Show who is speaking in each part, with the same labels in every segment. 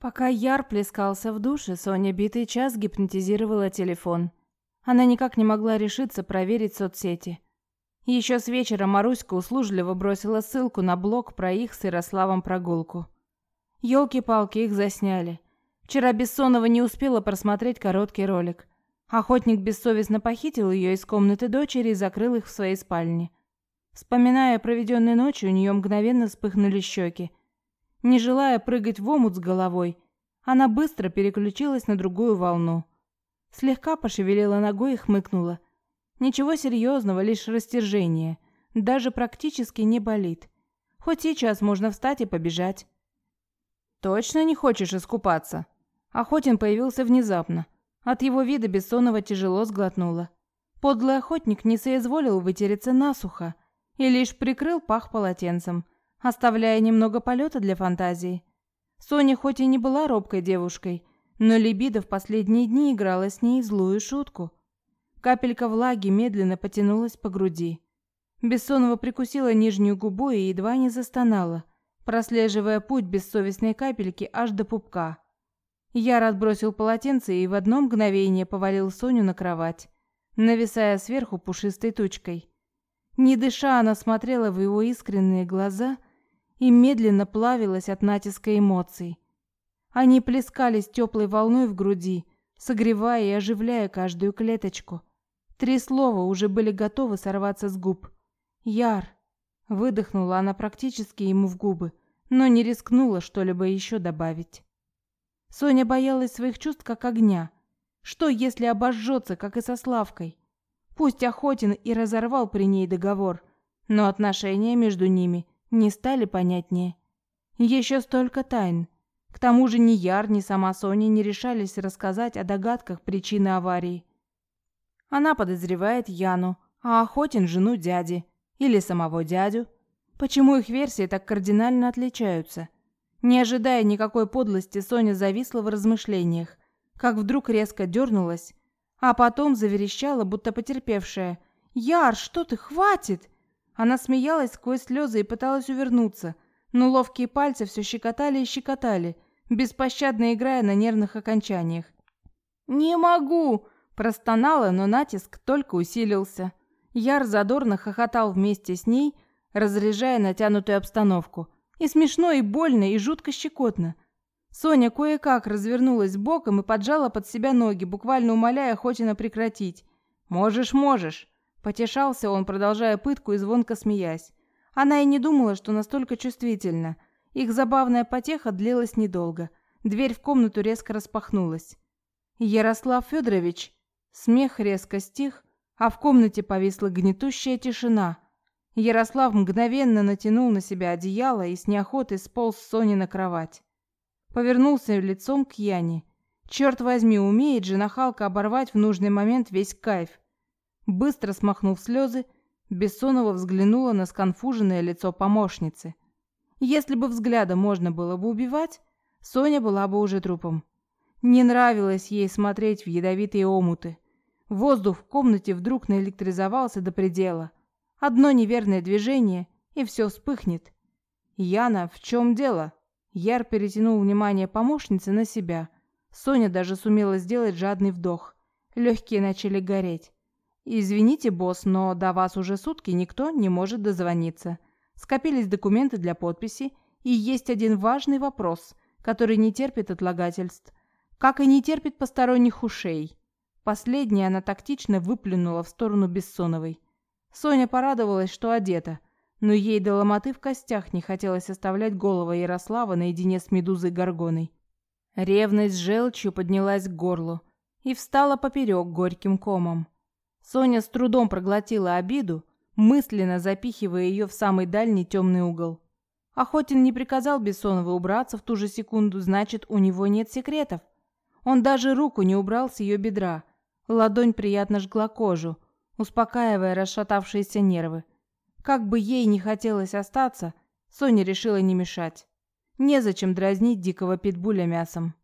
Speaker 1: Пока Яр плескался в душе, Соня битый час гипнотизировала телефон. Она никак не могла решиться проверить соцсети. Еще с вечера Маруська услужливо бросила ссылку на блог про их с Ярославом прогулку. Ёлки-палки, их засняли. Вчера Бессонова не успела просмотреть короткий ролик. Охотник бессовестно похитил ее из комнаты дочери и закрыл их в своей спальне. Вспоминая проведенные ночи, у нее мгновенно вспыхнули щеки. Не желая прыгать в омут с головой, она быстро переключилась на другую волну. Слегка пошевелила ногой и хмыкнула. Ничего серьезного, лишь растяжение. Даже практически не болит. Хоть сейчас можно встать и побежать. «Точно не хочешь искупаться?» Охотин появился внезапно. От его вида Бессонова тяжело сглотнула. Подлый охотник не соизволил вытереться насухо и лишь прикрыл пах полотенцем, оставляя немного полета для фантазии. Соня хоть и не была робкой девушкой, но либидо в последние дни играла с ней злую шутку. Капелька влаги медленно потянулась по груди. Бессонова прикусила нижнюю губу и едва не застонала, прослеживая путь бессовестной капельки аж до пупка. Яр отбросил полотенце и в одно мгновение повалил Соню на кровать, нависая сверху пушистой тучкой. Не дыша, она смотрела в его искренние глаза и медленно плавилась от натиска эмоций. Они плескались теплой волной в груди, согревая и оживляя каждую клеточку. Три слова уже были готовы сорваться с губ. «Яр!» Выдохнула она практически ему в губы, но не рискнула что-либо еще добавить. Соня боялась своих чувств как огня. Что, если обожжется, как и со Славкой? Пусть Охотин и разорвал при ней договор, но отношения между ними не стали понятнее. Еще столько тайн. К тому же ни Яр, ни сама Соня не решались рассказать о догадках причины аварии. Она подозревает Яну, а Охотин – жену дяди. Или самого дядю. Почему их версии так кардинально отличаются? Не ожидая никакой подлости, Соня зависла в размышлениях, как вдруг резко дернулась а потом заверещала, будто потерпевшая. «Яр, что ты, хватит!» Она смеялась сквозь слезы и пыталась увернуться, но ловкие пальцы все щекотали и щекотали, беспощадно играя на нервных окончаниях. «Не могу!» – простонала, но натиск только усилился. Яр задорно хохотал вместе с ней, разряжая натянутую обстановку. И смешно, и больно, и жутко щекотно. Соня кое-как развернулась боком и поджала под себя ноги, буквально умоляя Хотина прекратить. «Можешь, можешь!» Потешался он, продолжая пытку и звонко смеясь. Она и не думала, что настолько чувствительна. Их забавная потеха длилась недолго. Дверь в комнату резко распахнулась. «Ярослав Федорович!» Смех резко стих, а в комнате повисла гнетущая тишина. Ярослав мгновенно натянул на себя одеяло и с неохотой сполз Сони на кровать. Повернулся лицом к Яне. Черт возьми, умеет же нахалка оборвать в нужный момент весь кайф. Быстро смахнув слезы, Бессонова взглянула на сконфуженное лицо помощницы. Если бы взглядом можно было бы убивать, Соня была бы уже трупом. Не нравилось ей смотреть в ядовитые омуты. Воздух в комнате вдруг наэлектризовался до предела. Одно неверное движение, и все вспыхнет. «Яна, в чем дело?» Яр перетянул внимание помощницы на себя. Соня даже сумела сделать жадный вдох. Легкие начали гореть. «Извините, босс, но до вас уже сутки никто не может дозвониться. Скопились документы для подписи, и есть один важный вопрос, который не терпит отлагательств. Как и не терпит посторонних ушей». Последнее она тактично выплюнула в сторону Бессоновой. Соня порадовалась, что одета – но ей до ломоты в костях не хотелось оставлять голову Ярослава наедине с Медузой Горгоной. Ревность желчью поднялась к горлу и встала поперек горьким комом. Соня с трудом проглотила обиду, мысленно запихивая ее в самый дальний темный угол. Охотин не приказал Бессоновой убраться в ту же секунду, значит, у него нет секретов. Он даже руку не убрал с ее бедра. Ладонь приятно жгла кожу, успокаивая расшатавшиеся нервы. Как бы ей не хотелось остаться, Соня решила не мешать. Незачем дразнить дикого питбуля мясом.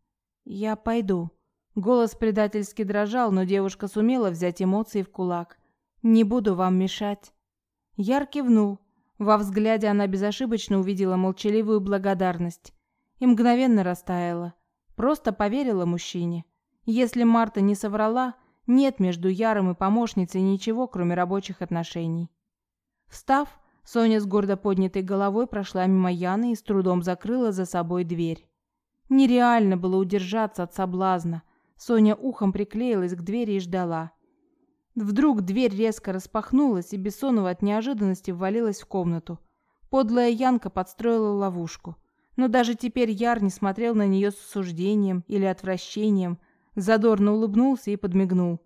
Speaker 1: «Я пойду». Голос предательски дрожал, но девушка сумела взять эмоции в кулак. «Не буду вам мешать». Яр кивнул. Во взгляде она безошибочно увидела молчаливую благодарность и мгновенно растаяла. Просто поверила мужчине. Если Марта не соврала, нет между Яром и помощницей ничего, кроме рабочих отношений. Встав, Соня с гордо поднятой головой прошла мимо Яны и с трудом закрыла за собой дверь. Нереально было удержаться от соблазна. Соня ухом приклеилась к двери и ждала. Вдруг дверь резко распахнулась, и Бессонова от неожиданности ввалилась в комнату. Подлая Янка подстроила ловушку. Но даже теперь Яр не смотрел на нее с осуждением или отвращением, задорно улыбнулся и подмигнул.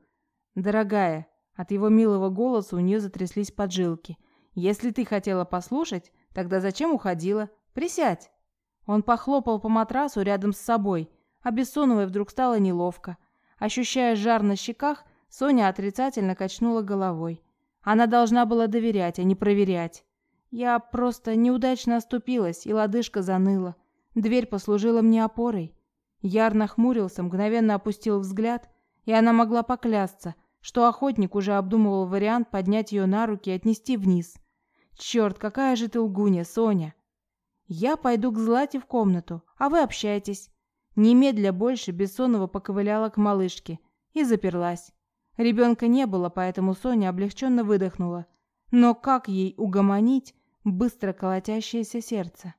Speaker 1: «Дорогая», от его милого голоса у нее затряслись поджилки – если ты хотела послушать, тогда зачем уходила? Присядь. Он похлопал по матрасу рядом с собой, а Бессоновой вдруг стало неловко. Ощущая жар на щеках, Соня отрицательно качнула головой. Она должна была доверять, а не проверять. Я просто неудачно оступилась, и лодыжка заныла. Дверь послужила мне опорой. Яр нахмурился, мгновенно опустил взгляд, и она могла поклясться, что охотник уже обдумывал вариант поднять ее на руки и отнести вниз. Черт, какая же ты лгунья, Соня. Я пойду к Злате в комнату, а вы общайтесь. Немедля больше Бессонова поковыляла к малышке и заперлась. Ребенка не было, поэтому Соня облегченно выдохнула. Но как ей угомонить быстро колотящееся сердце?